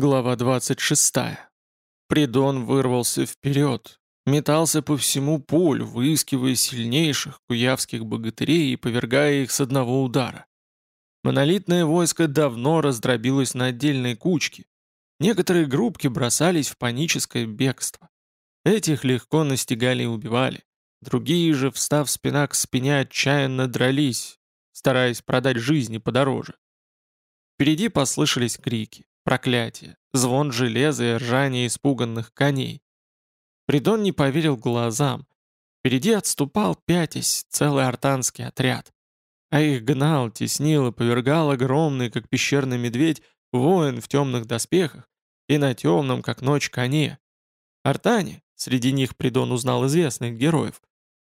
Глава 26. Придон вырвался вперед, метался по всему полю, выискивая сильнейших куявских богатырей и повергая их с одного удара. Монолитное войско давно раздробилось на отдельные кучки. Некоторые группки бросались в паническое бегство. Этих легко настигали и убивали. Другие же, встав спина к спине, отчаянно дрались, стараясь продать жизни подороже. Впереди послышались крики. Проклятие, звон железа и ржание испуганных коней. Придон не поверил глазам. Впереди отступал, пятясь, целый артанский отряд. А их гнал, теснил и повергал огромный, как пещерный медведь, воин в темных доспехах и на темном, как ночь, коне. Артане, среди них Придон узнал известных героев,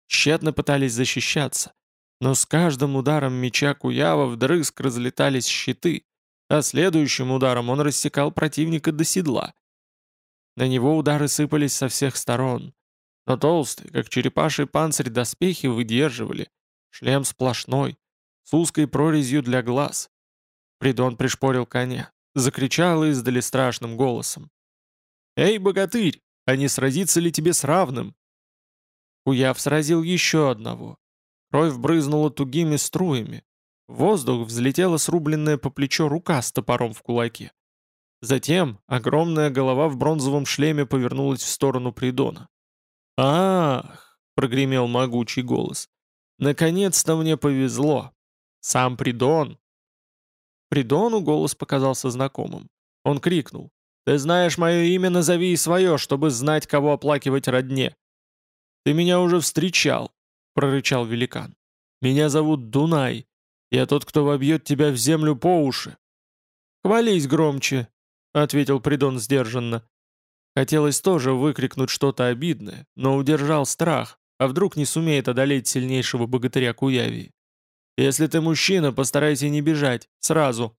тщетно пытались защищаться, но с каждым ударом меча Куява вдрызг разлетались щиты, а следующим ударом он рассекал противника до седла. На него удары сыпались со всех сторон, но толстые, как черепаший панцирь доспехи, выдерживали, шлем сплошной, с узкой прорезью для глаз. Придон пришпорил коня, закричал издали страшным голосом. «Эй, богатырь, а не сразиться ли тебе с равным?» Куяв сразил еще одного. Кровь брызнула тугими струями, в воздух взлетела срубленная по плечо рука с топором в кулаке. Затем огромная голова в бронзовом шлеме повернулась в сторону Придона. «Ах!» — прогремел могучий голос. «Наконец-то мне повезло! Сам Придон!» Придону голос показался знакомым. Он крикнул. «Ты знаешь мое имя, назови и свое, чтобы знать, кого оплакивать родне!» «Ты меня уже встречал!» — прорычал великан. «Меня зовут Дунай. Я тот, кто вобьет тебя в землю по уши». «Хвались громче», — ответил Придон сдержанно. Хотелось тоже выкрикнуть что-то обидное, но удержал страх, а вдруг не сумеет одолеть сильнейшего богатыря Куявии. «Если ты мужчина, постарайся не бежать, сразу».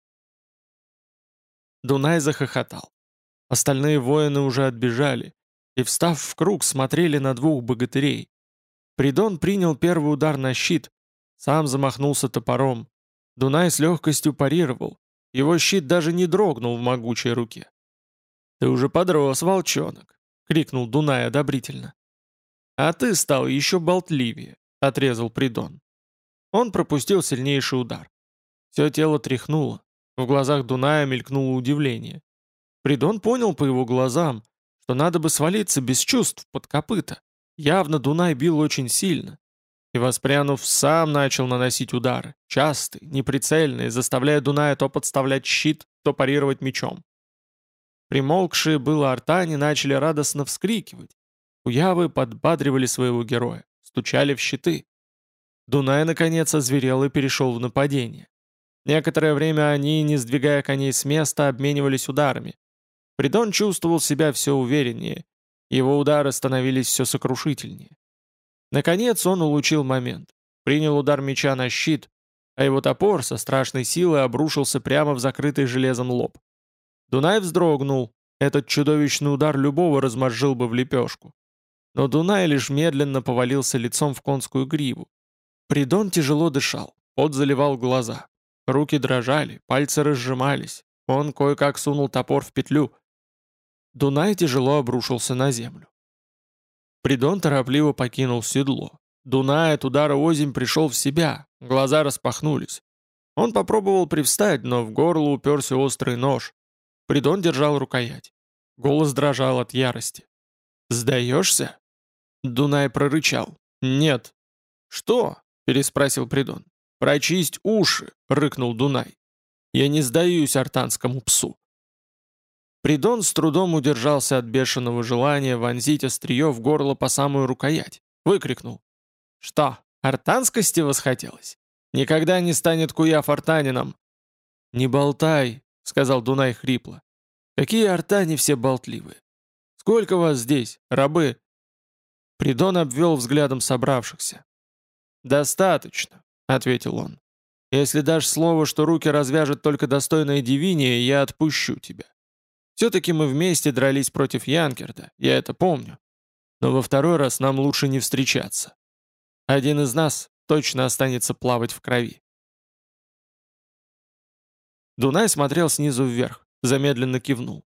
Дунай захохотал. Остальные воины уже отбежали и, встав в круг, смотрели на двух богатырей. Придон принял первый удар на щит, сам замахнулся топором. Дунай с легкостью парировал. Его щит даже не дрогнул в могучей руке. «Ты уже подрос, волчонок!» — крикнул Дунай одобрительно. «А ты стал еще болтливее», — отрезал Придон. Он пропустил сильнейший удар. Все тело тряхнуло. В глазах Дуная мелькнуло удивление. Придон понял по его глазам, что надо бы свалиться без чувств под копыта. Явно Дунай бил очень сильно и, воспрянув, сам начал наносить удары, частые, неприцельные, заставляя Дуная то подставлять щит, то парировать мечом. Примолкшие было артане начали радостно вскрикивать. Уявы подбадривали своего героя, стучали в щиты. Дунай, наконец, озверел и перешел в нападение. Некоторое время они, не сдвигая коней с места, обменивались ударами. Придон чувствовал себя все увереннее, его удары становились все сокрушительнее. Наконец он улучил момент. Принял удар меча на щит, а его топор со страшной силой обрушился прямо в закрытый железом лоб. Дунай вздрогнул. Этот чудовищный удар любого размозжил бы в лепешку. Но Дунай лишь медленно повалился лицом в конскую гриву. Придон тяжело дышал, пот заливал глаза. Руки дрожали, пальцы разжимались. Он кое-как сунул топор в петлю. Дунай тяжело обрушился на землю. Придон торопливо покинул седло. Дунай от удара озимь пришел в себя, глаза распахнулись. Он попробовал привстать, но в горло уперся острый нож. Придон держал рукоять. Голос дрожал от ярости. «Сдаешься?» Дунай прорычал. «Нет». «Что?» — переспросил Придон. «Прочисть уши!» — рыкнул Дунай. «Я не сдаюсь артанскому псу. Придон с трудом удержался от бешеного желания вонзить острие в горло по самую рукоять. Выкрикнул. «Что, артанскости восхотелось? Никогда не станет Куя фортанином!» «Не болтай», — сказал Дунай хрипло. «Какие артане все болтливые! Сколько вас здесь, рабы?» Придон обвел взглядом собравшихся. «Достаточно», — ответил он. «Если дашь слово, что руки развяжет только достойное девиния, я отпущу тебя. Все-таки мы вместе дрались против Янкерда, я это помню. Но во второй раз нам лучше не встречаться. Один из нас точно останется плавать в крови. Дунай смотрел снизу вверх, замедленно кивнул.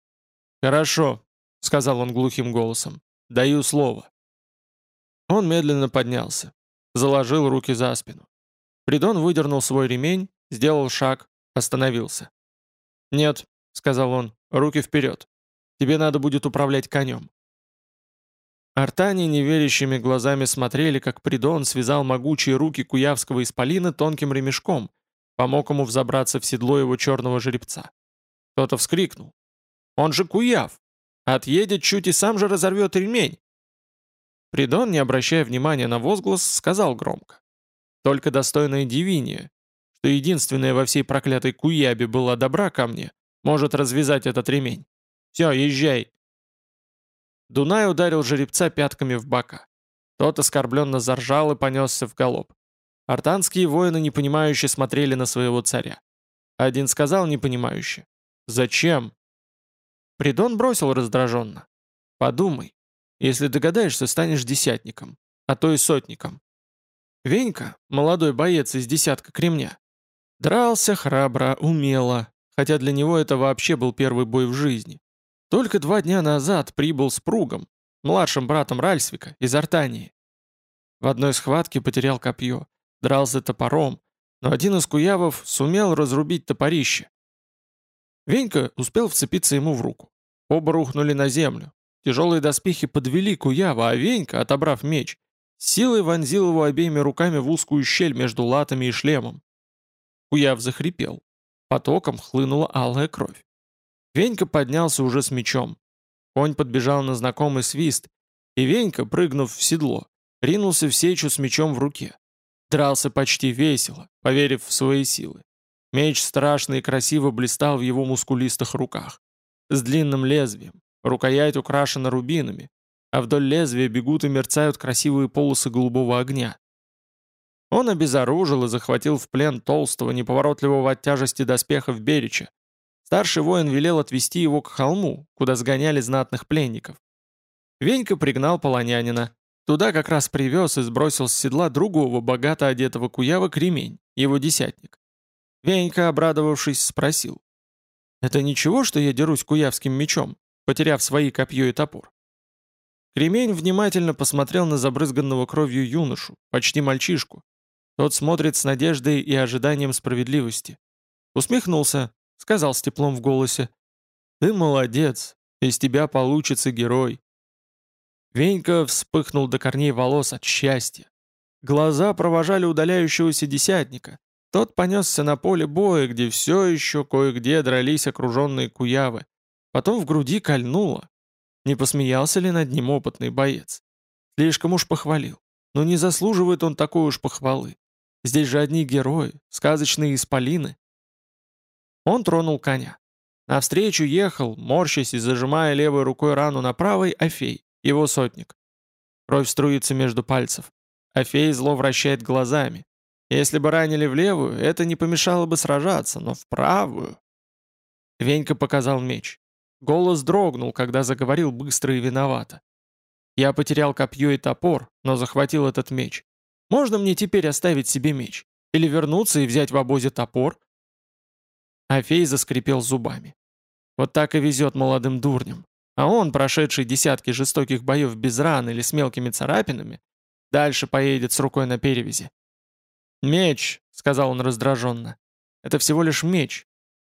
«Хорошо», — сказал он глухим голосом. «Даю слово». Он медленно поднялся, заложил руки за спину. Придон выдернул свой ремень, сделал шаг, остановился. «Нет», — сказал он, — «руки вперед. Тебе надо будет управлять конем». Артани неверящими глазами смотрели, как Придон связал могучие руки куявского исполина тонким ремешком, помог ему взобраться в седло его черного жеребца. Кто-то вскрикнул. «Он же куяв! Отъедет чуть и сам же разорвет ремень!» Придон, не обращая внимания на возглас, сказал громко. «Только достойная Дивиния, что единственная во всей проклятой Куябе была добра ко мне, может развязать этот ремень. Все, езжай!» Дунай ударил жеребца пятками в бока. Тот оскорбленно заржал и понесся в галоп. Артанские воины непонимающе смотрели на своего царя. Один сказал непонимающе. «Зачем?» Придон бросил раздраженно. «Подумай. Если догадаешься, станешь десятником, а то и сотником». Венька, молодой боец из десятка кремня, дрался храбро, умело, хотя для него это вообще был первый бой в жизни. Только два дня назад прибыл с Пругом, младшим братом Ральсвика, из Артании. В одной схватке потерял копье, дрался топором, но один из куявов сумел разрубить топорище. Венька успел вцепиться ему в руку. Оба рухнули на землю. Тяжелые доспехи подвели Куява, а Венька, отобрав меч, силой вонзил его обеими руками в узкую щель между латами и шлемом. Куяв захрипел. Потоком хлынула алая кровь. Венька поднялся уже с мечом. Конь подбежал на знакомый свист, и Венька, прыгнув в седло, ринулся в сечу с мечом в руке. Дрался почти весело, поверив в свои силы. Меч страшно и красиво блистал в его мускулистых руках. С длинным лезвием, рукоять украшена рубинами, а вдоль лезвия бегут и мерцают красивые полосы голубого огня. Он обезоружил и захватил в плен толстого, неповоротливого от тяжести доспехов Берича. Старший воин велел отвести его к холму, куда сгоняли знатных пленников. Венька пригнал полонянина. Туда как раз привез и сбросил с седла другого богато одетого куява кремень, его десятник. Венька, обрадовавшись, спросил. «Это ничего, что я дерусь куявским мечом, потеряв свои копье и топор?» Кремень внимательно посмотрел на забрызганного кровью юношу, почти мальчишку. Тот смотрит с надеждой и ожиданием справедливости. Усмехнулся, сказал с теплом в голосе. «Ты молодец, из тебя получится герой». Венька вспыхнул до корней волос от счастья. Глаза провожали удаляющегося десятника, тот понесся на поле боя, где все еще кое-где дрались окруженные куявы. Потом в груди кольнуло. Не посмеялся ли над ним опытный боец? Слишком уж похвалил. Но не заслуживает он такой уж похвалы. Здесь же одни герои, сказочные исполины. Он тронул коня. Навстречу ехал, морщась и зажимая левой рукой рану на правой, Афей, его сотник. Кровь струится между пальцев. Афей зло вращает глазами. Если бы ранили в левую, это не помешало бы сражаться, но в правую... Венька показал меч. Голос дрогнул, когда заговорил быстро и виновато. Я потерял копье и топор, но захватил этот меч. Можно мне теперь оставить себе меч? Или вернуться и взять в обозе топор? Афей заскрипел зубами. Вот так и везет молодым дурням. А он, прошедший десятки жестоких боев без ран или с мелкими царапинами, дальше поедет с рукой на перевязи. «Меч», — сказал он раздраженно. «Это всего лишь меч.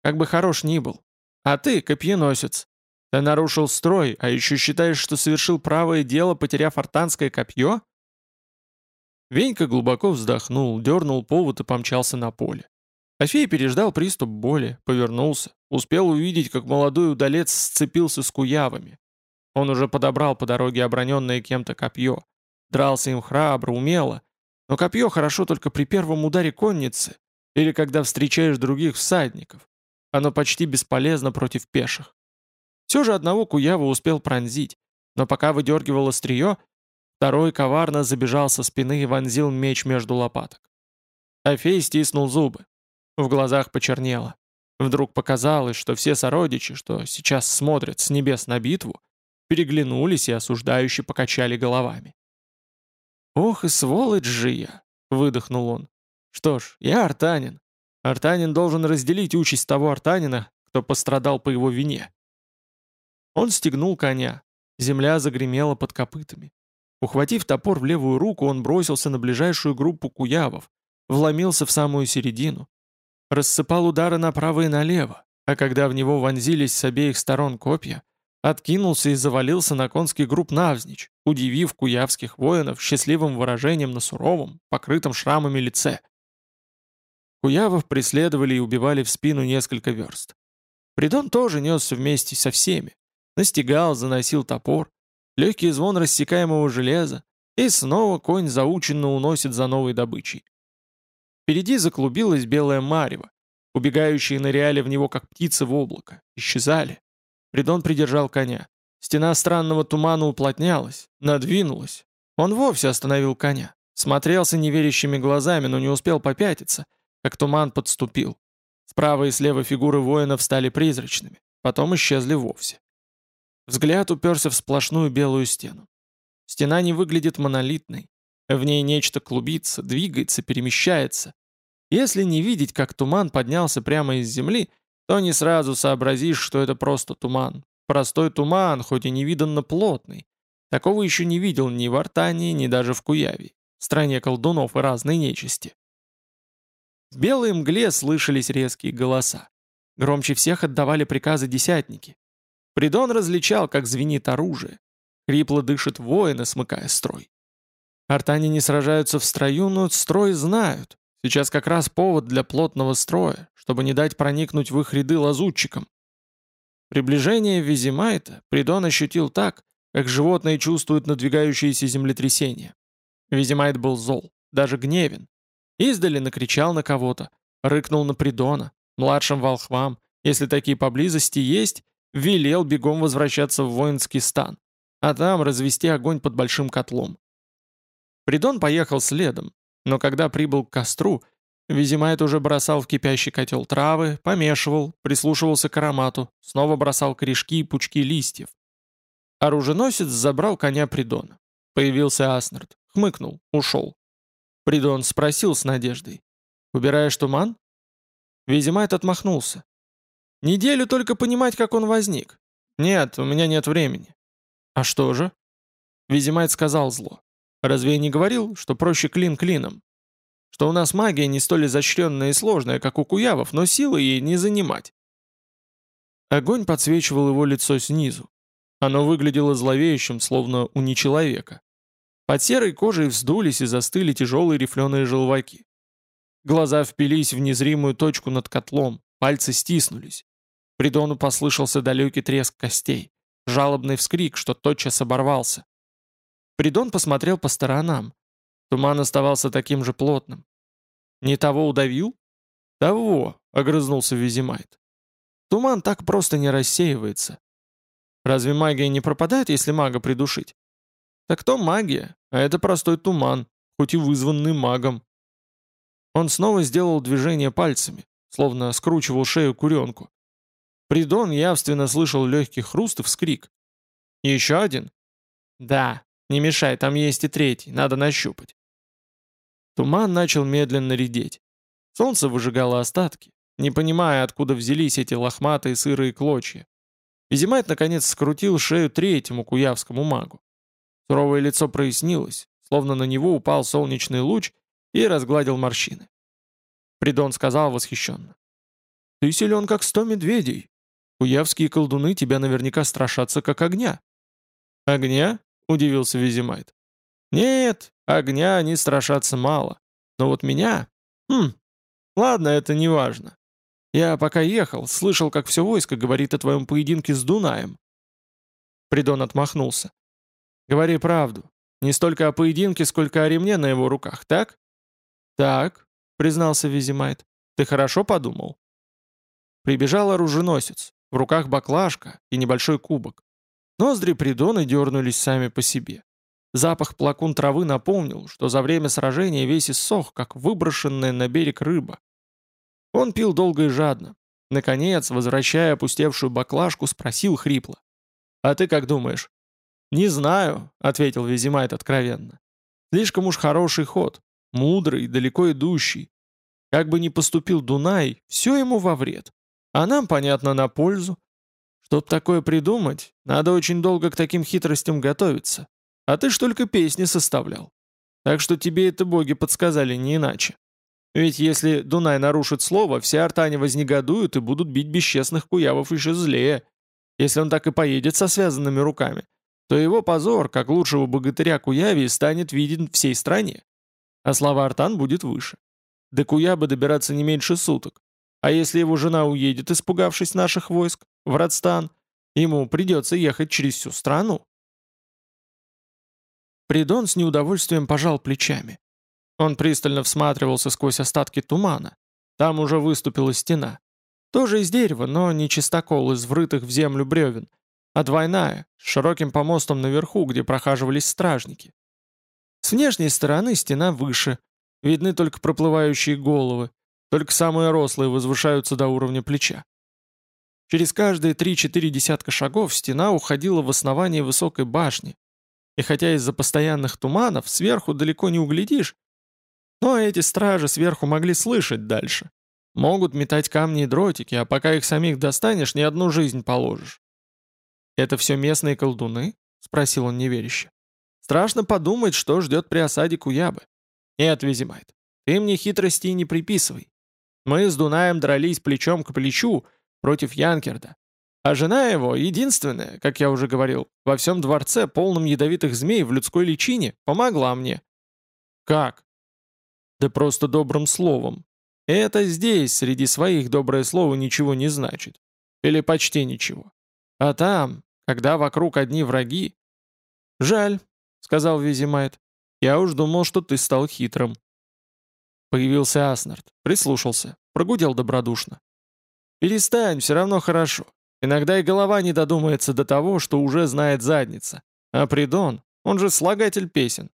Как бы хорош ни был. А ты, копьеносец. Ты нарушил строй, а еще считаешь, что совершил правое дело, потеряв артанское копье?» Венька глубоко вздохнул, дернул повод и помчался на поле. Афей переждал приступ боли, повернулся, успел увидеть, как молодой удалец сцепился с куявами. Он уже подобрал по дороге оброненное кем-то копье. Дрался им храбро, умело, но копье хорошо только при первом ударе конницы или когда встречаешь других всадников. Оно почти бесполезно против пеших. Все же одного Куява успел пронзить, но пока выдергивал острие, второй коварно забежал со спины и вонзил меч между лопаток. Афей стиснул зубы. В глазах почернело. Вдруг показалось, что все сородичи, что сейчас смотрят с небес на битву, переглянулись и осуждающе покачали головами. «Ох и сволочь же я!» — выдохнул он. «Что ж, я артанин. Артанин должен разделить участь того артанина, кто пострадал по его вине». Он стегнул коня. Земля загремела под копытами. Ухватив топор в левую руку, он бросился на ближайшую группу куявов, вломился в самую середину. Рассыпал удары направо и налево, а когда в него вонзились с обеих сторон копья, откинулся и завалился на конский групп навзничь, удивив куявских воинов счастливым выражением на суровом, покрытом шрамами лице. Куявов преследовали и убивали в спину несколько верст. Придон тоже несся вместе со всеми. Настигал, заносил топор, легкий звон рассекаемого железа, и снова конь заученно уносит за новой добычей. Впереди заклубилась белая марево, убегающие ныряли в него, как птицы в облако, исчезали. Придон придержал коня. Стена странного тумана уплотнялась, надвинулась. Он вовсе остановил коня. Смотрелся неверящими глазами, но не успел попятиться, как туман подступил. Справа и слева фигуры воинов стали призрачными, потом исчезли вовсе. Взгляд уперся в сплошную белую стену. Стена не выглядит монолитной. В ней нечто клубится, двигается, перемещается. Если не видеть, как туман поднялся прямо из земли, то не сразу сообразишь, что это просто туман. Простой туман, хоть и невиданно плотный. Такого еще не видел ни в Артании, ни даже в Куяве, стране колдунов и разной нечисти. В белой мгле слышались резкие голоса. Громче всех отдавали приказы десятники. Придон различал, как звенит оружие. Хрипло дышит воины, смыкая строй. Артане не сражаются в строю, но строй знают. Сейчас как раз повод для плотного строя, чтобы не дать проникнуть в их ряды лазутчикам. Приближение Визимайта Придон ощутил так, как животные чувствуют надвигающееся землетрясение. Визимайт был зол, даже гневен. Издали накричал на кого-то, рыкнул на Придона, младшим волхвам, если такие поблизости есть, велел бегом возвращаться в воинский стан, а там развести огонь под большим котлом. Придон поехал следом, но когда прибыл к костру, Визимайт уже бросал в кипящий котел травы, помешивал, прислушивался к аромату, снова бросал корешки и пучки листьев. Оруженосец забрал коня Придона. Появился Аснард, хмыкнул, ушел. Придон спросил с надеждой. «Убираешь туман?» Визимайт отмахнулся. «Неделю только понимать, как он возник. Нет, у меня нет времени». «А что же?» Визимайт сказал зло. «Разве я не говорил, что проще клин клином? Что у нас магия не столь изощренная и сложная, как у куявов, но силы ей не занимать». Огонь подсвечивал его лицо снизу. Оно выглядело зловеющим, словно у нечеловека. Под серой кожей вздулись и застыли тяжелые рифленые желваки. Глаза впились в незримую точку над котлом, пальцы стиснулись. Придону послышался далекий треск костей, жалобный вскрик, что тотчас оборвался. Придон посмотрел по сторонам. Туман оставался таким же плотным. «Не того удавил?» «Того», — огрызнулся Визимайт. «Туман так просто не рассеивается. Разве магия не пропадает, если мага придушить?» Так то магия, а это простой туман, хоть и вызванный магом. Он снова сделал движение пальцами, словно скручивал шею куренку. Придон явственно слышал легкий хруст и вскрик. «Еще один?» «Да, не мешай, там есть и третий, надо нащупать». Туман начал медленно редеть. Солнце выжигало остатки, не понимая, откуда взялись эти лохматые сырые клочья. Визимайт наконец скрутил шею третьему куявскому магу. Суровое лицо прояснилось, словно на него упал солнечный луч и разгладил морщины. Придон сказал восхищенно. «Ты силен, как сто медведей. Куявские колдуны тебя наверняка страшатся, как огня». «Огня?» — удивился Визимайт. «Нет, огня они страшатся мало. Но вот меня... Хм, ладно, это не важно. Я пока ехал, слышал, как все войско говорит о твоем поединке с Дунаем». Придон отмахнулся. Говори правду. Не столько о поединке, сколько о ремне на его руках, так? Так, признался Визимайт. Ты хорошо подумал? Прибежал оруженосец. В руках баклажка и небольшой кубок. Ноздри Придона дернулись сами по себе. Запах плакун травы напомнил, что за время сражения весь иссох, как выброшенная на берег рыба. Он пил долго и жадно. Наконец, возвращая опустевшую баклажку, спросил хрипло. «А ты как думаешь, «Не знаю», — ответил Визимайт откровенно. «Слишком уж хороший ход, мудрый, далеко идущий. Как бы ни поступил Дунай, все ему во вред. А нам, понятно, на пользу. Чтоб такое придумать, надо очень долго к таким хитростям готовиться. А ты ж только песни составлял. Так что тебе это боги подсказали не иначе. Ведь если Дунай нарушит слово, все артане вознегодуют и будут бить бесчестных куявов еще злее. Если он так и поедет со связанными руками, то его позор, как лучшего богатыря Куяви, станет виден всей стране. А слава Артан будет выше. До Куябы добираться не меньше суток. А если его жена уедет, испугавшись наших войск, в Радстан, ему придется ехать через всю страну. Придон с неудовольствием пожал плечами. Он пристально всматривался сквозь остатки тумана. Там уже выступила стена. Тоже из дерева, но не чистокол из врытых в землю бревен, а двойная, с широким помостом наверху, где прохаживались стражники. С внешней стороны стена выше, видны только проплывающие головы, только самые рослые возвышаются до уровня плеча. Через каждые три-четыре десятка шагов стена уходила в основание высокой башни, и хотя из-за постоянных туманов сверху далеко не углядишь, но эти стражи сверху могли слышать дальше. Могут метать камни и дротики, а пока их самих достанешь, ни одну жизнь положишь. «Это все местные колдуны?» — спросил он неверяще. «Страшно подумать, что ждет при осаде Куябы». «Нет, Визимайт, ты мне хитрости не приписывай. Мы с Дунаем дрались плечом к плечу против Янкерда. А жена его, единственная, как я уже говорил, во всем дворце, полном ядовитых змей в людской личине, помогла мне. Как? Да просто добрым словом. Это здесь, среди своих, доброе слово ничего не значит. Или почти ничего. А там, когда вокруг одни враги... Жаль, сказал Визимайт. Я уж думал, что ты стал хитрым. Появился Аснард, прислушался, прогудел добродушно. «Перестань, все равно хорошо. Иногда и голова не додумается до того, что уже знает задница. А Придон, он же слагатель песен.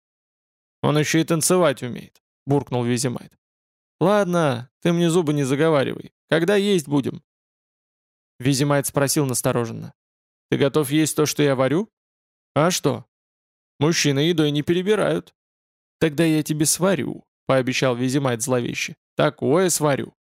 Он еще и танцевать умеет», — буркнул Визимайт. «Ладно, ты мне зубы не заговаривай. Когда есть будем?» Визимайт спросил настороженно. «Ты готов есть то, что я варю?» «А что?» «Мужчины едой не перебирают». «Тогда я тебе сварю», — пообещал Визимайт зловеще. «Такое сварю,